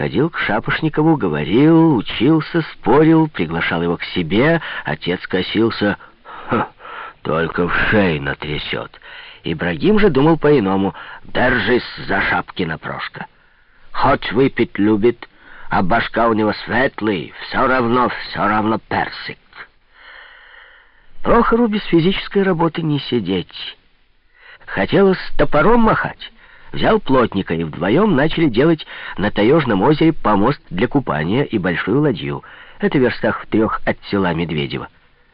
Ходил к Шапошникову, говорил, учился, спорил, приглашал его к себе. Отец косился. Ха, только в шею натрясет. Ибрагим же думал по-иному. Держись за Шапкина Прошка. Хоть выпить любит, а башка у него светлый, все равно, все равно персик. Прохору без физической работы не сидеть. Хотелось топором махать. Взял плотника, и вдвоем начали делать на Таежном озере помост для купания и большую ладью. Это в верстах в трех от села Медведева.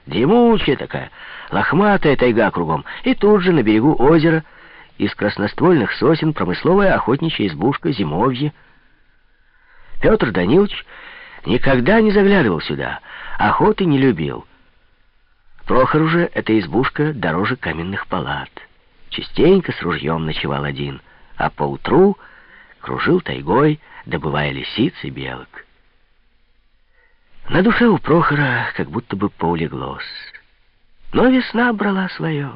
Дремучая такая, лохматая тайга кругом. И тут же на берегу озера из красноствольных сосен промысловая охотничья избушка зимовье. Петр Данилович никогда не заглядывал сюда, охоты не любил. Прохор уже эта избушка дороже каменных палат. Частенько с ружьем ночевал один — а поутру кружил тайгой, добывая лисиц и белок. На душе у Прохора как будто бы поулеглось. Но весна брала свое.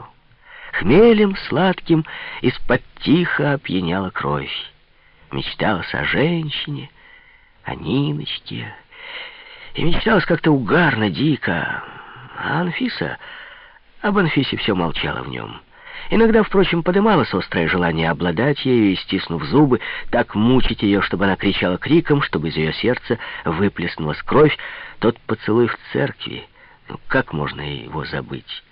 Хмелем сладким из-под тихо опьяняла кровь. Мечталось о женщине, о Ниночке. И мечталось как-то угарно, дико. А Анфиса... Об Анфисе все молчало в нем. Иногда, впрочем, подымалось острое желание обладать ею и, стиснув зубы, так мучить ее, чтобы она кричала криком, чтобы из ее сердца выплеснулась кровь. Тот поцелуй в церкви, ну как можно его забыть?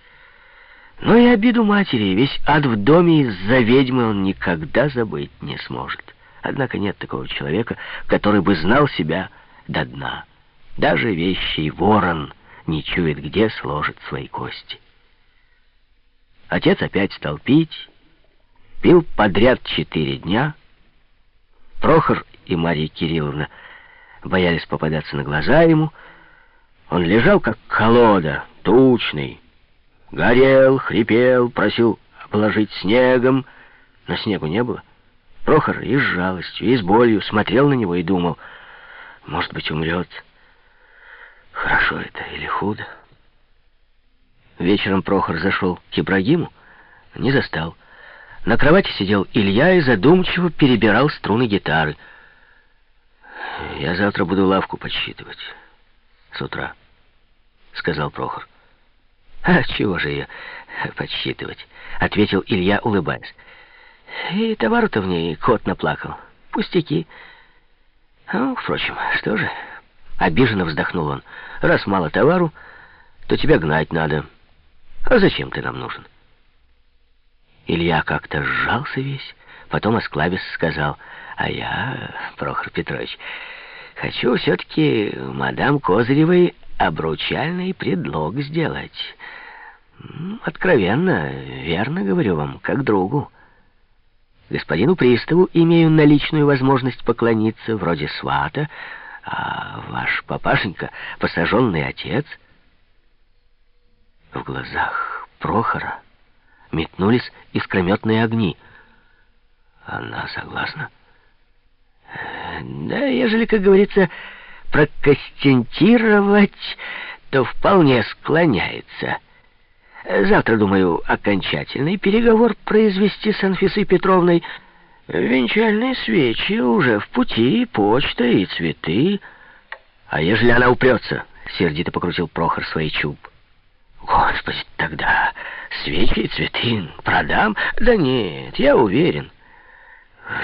Но и обиду матери, весь ад в доме из-за ведьмы он никогда забыть не сможет. Однако нет такого человека, который бы знал себя до дна. Даже вещий ворон не чует, где сложит свои кости. Отец опять стал пить, пил подряд четыре дня. Прохор и Мария Кирилловна боялись попадаться на глаза ему. Он лежал, как колода, тучный, горел, хрипел, просил положить снегом, но снегу не было. Прохор и с жалостью, и с болью смотрел на него и думал, может быть, умрет. Хорошо это или худо? Вечером Прохор зашел к Ибрагиму, не застал. На кровати сидел Илья и задумчиво перебирал струны гитары. «Я завтра буду лавку подсчитывать. С утра», — сказал Прохор. «А чего же ее подсчитывать?» — ответил Илья, улыбаясь. «И товару-то в ней кот наплакал. Пустяки. Ну, впрочем, что же?» Обиженно вздохнул он. «Раз мало товару, то тебя гнать надо». «А зачем ты нам нужен?» Илья как-то сжался весь, потом осклабис сказал, «А я, Прохор Петрович, хочу все-таки мадам Козыревой обручальный предлог сделать. Откровенно, верно говорю вам, как другу. Господину приставу имею наличную возможность поклониться, вроде свата, а ваш папашенька, посаженный отец — в глазах Прохора метнулись искрометные огни. Она согласна? Да, ежели, как говорится, прокостентировать, то вполне склоняется. Завтра, думаю, окончательный переговор произвести с Анфисой Петровной. Венчальные свечи уже в пути, почта и цветы. А ежели она упрется, сердито покрутил Прохор свои чуб. Господи, тогда свечи и цветы продам? Да нет, я уверен.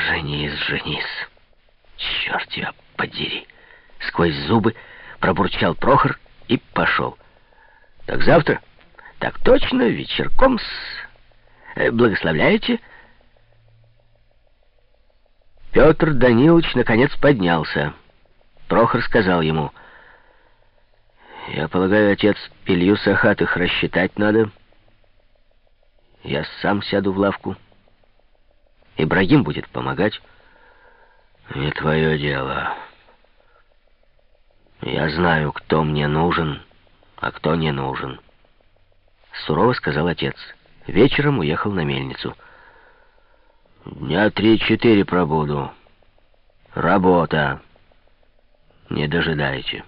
Женись, женись. Черт тебя подери. Сквозь зубы пробурчал Прохор и пошел. Так завтра? Так точно, вечерком с... Э, благословляете? Петр Данилович наконец поднялся. Прохор сказал ему... Я полагаю, отец, Илью Сахатых рассчитать надо. Я сам сяду в лавку. Ибрагим будет помогать. Не твое дело. Я знаю, кто мне нужен, а кто не нужен. Сурово сказал отец. Вечером уехал на мельницу. Дня три-четыре пробуду. Работа. Не дожидайте.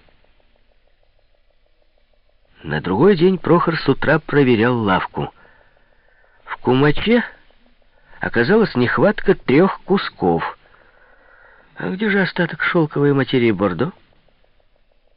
На другой день Прохор с утра проверял лавку. В кумаче оказалась нехватка трех кусков. А где же остаток шелковой материи Бордо?